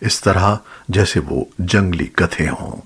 اس طرح جیسے وہ جنگلی گدھے ہوں۔